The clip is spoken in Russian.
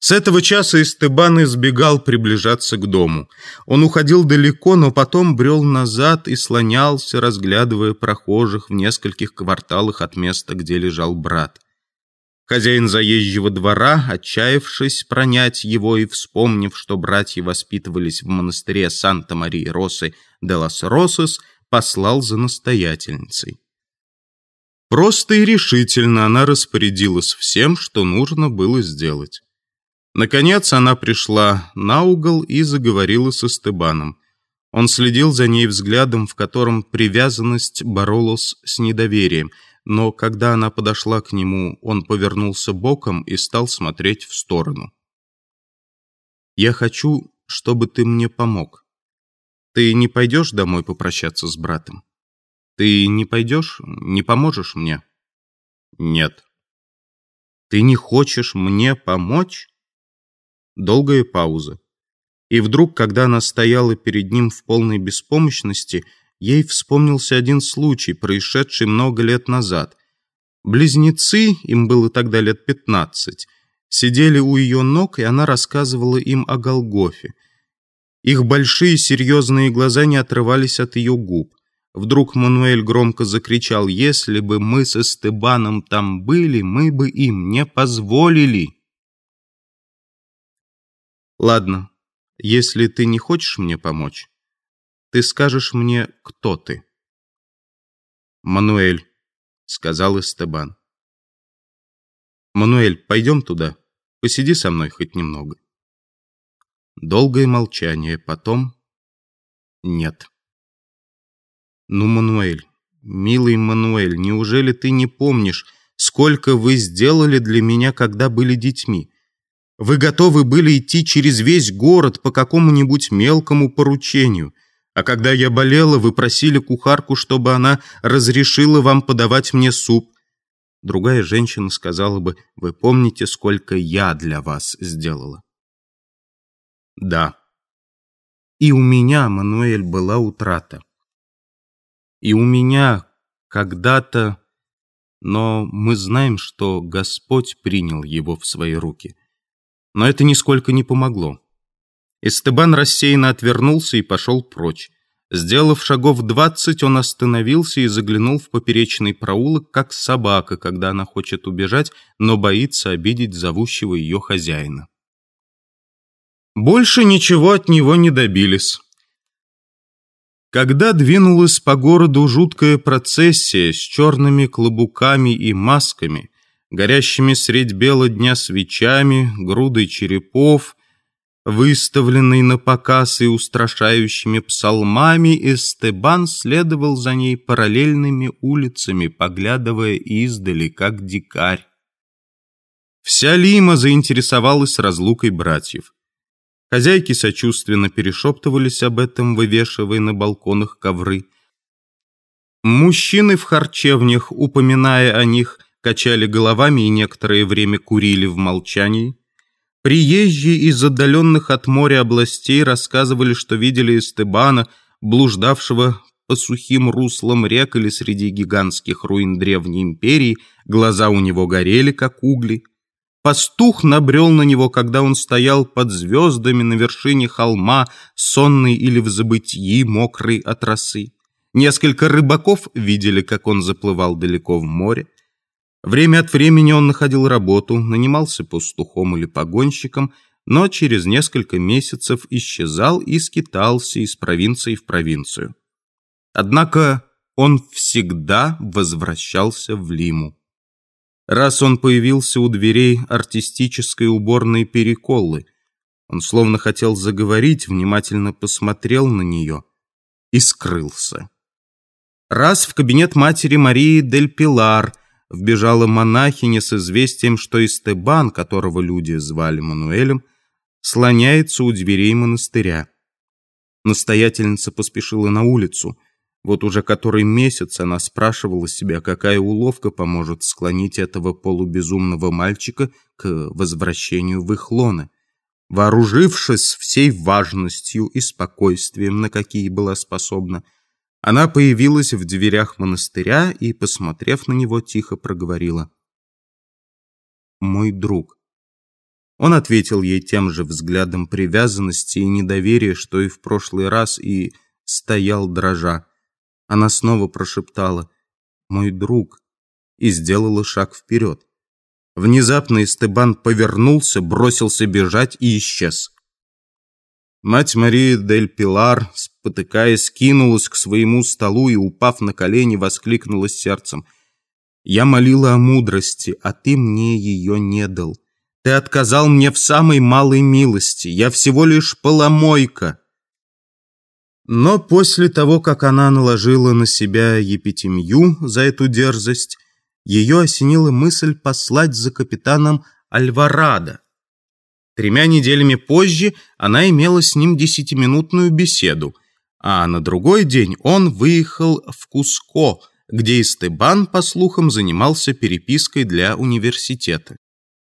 С этого часа Истебан избегал приближаться к дому. Он уходил далеко, но потом брел назад и слонялся, разглядывая прохожих в нескольких кварталах от места, где лежал брат. Хозяин заезжего двора, отчаявшись пронять его и вспомнив, что братья воспитывались в монастыре Санта-Марии-Росы де лас Росос, послал за настоятельницей. Просто и решительно она распорядилась всем, что нужно было сделать. Наконец она пришла на угол и заговорила со Стебаном. Он следил за ней взглядом, в котором привязанность боролась с недоверием, но когда она подошла к нему, он повернулся боком и стал смотреть в сторону. «Я хочу, чтобы ты мне помог. Ты не пойдешь домой попрощаться с братом? Ты не пойдешь? Не поможешь мне?» «Нет». «Ты не хочешь мне помочь?» Долгая пауза. И вдруг, когда она стояла перед ним в полной беспомощности, ей вспомнился один случай, происшедший много лет назад. Близнецы, им было тогда лет пятнадцать, сидели у ее ног, и она рассказывала им о Голгофе. Их большие серьезные глаза не отрывались от ее губ. Вдруг Мануэль громко закричал, «Если бы мы с Эстебаном там были, мы бы им не позволили». Ладно, если ты не хочешь мне помочь, ты скажешь мне, кто ты. Мануэль, сказал Эстебан. Мануэль, пойдем туда. Посиди со мной хоть немного. Долгое молчание, потом... Нет. Ну, Мануэль, милый Мануэль, неужели ты не помнишь, сколько вы сделали для меня, когда были детьми? Вы готовы были идти через весь город по какому-нибудь мелкому поручению. А когда я болела, вы просили кухарку, чтобы она разрешила вам подавать мне суп. Другая женщина сказала бы, вы помните, сколько я для вас сделала? Да. И у меня, Мануэль, была утрата. И у меня когда-то... Но мы знаем, что Господь принял его в свои руки но это нисколько не помогло. Эстебан рассеянно отвернулся и пошел прочь. Сделав шагов двадцать, он остановился и заглянул в поперечный проулок, как собака, когда она хочет убежать, но боится обидеть зовущего ее хозяина. Больше ничего от него не добились. Когда двинулась по городу жуткая процессия с черными клобуками и масками, горящими средь бела дня свечами, грудой черепов, выставленной на показ и устрашающими псалмами, Эстебан следовал за ней параллельными улицами, поглядывая издали, как дикарь. Вся Лима заинтересовалась разлукой братьев. Хозяйки сочувственно перешептывались об этом, вывешивая на балконах ковры. Мужчины в харчевнях, упоминая о них, качали головами и некоторое время курили в молчании. Приезжие из отдаленных от моря областей рассказывали, что видели Эстебана, блуждавшего по сухим руслам рек или среди гигантских руин древней империи, глаза у него горели, как угли. Пастух набрел на него, когда он стоял под звездами на вершине холма, сонный или в забытии, мокрый от росы. Несколько рыбаков видели, как он заплывал далеко в море. Время от времени он находил работу, нанимался пастухом или погонщиком, но через несколько месяцев исчезал и скитался из провинции в провинцию. Однако он всегда возвращался в Лиму. Раз он появился у дверей артистической уборной Переколлы, он словно хотел заговорить, внимательно посмотрел на нее и скрылся. Раз в кабинет матери Марии Дель Пилар – вбежала монахиня с известием, что Истебан, которого люди звали Мануэлем, слоняется у дверей монастыря. Настоятельница поспешила на улицу. Вот уже который месяц она спрашивала себя, какая уловка поможет склонить этого полубезумного мальчика к возвращению в их лоны. Вооружившись всей важностью и спокойствием, на какие была способна, она появилась в дверях монастыря и, посмотрев на него, тихо проговорила. «Мой друг, Он ответил ей тем же взглядом привязанности и недоверия, что и в прошлый раз, и стоял дрожа. Она снова прошептала «Мой друг» и сделала шаг вперед. Внезапно Эстебан повернулся, бросился бежать и исчез. Мать Мария дель Пилар, спотыкаясь, кинулась к своему столу и, упав на колени, воскликнула сердцем. «Я молила о мудрости, а ты мне ее не дал. Ты отказал мне в самой малой милости. Я всего лишь поломойка». Но после того, как она наложила на себя епитемью за эту дерзость, ее осенила мысль послать за капитаном Альварадо. Тремя неделями позже она имела с ним десятиминутную беседу, а на другой день он выехал в Куско, где Истебан, по слухам, занимался перепиской для университета.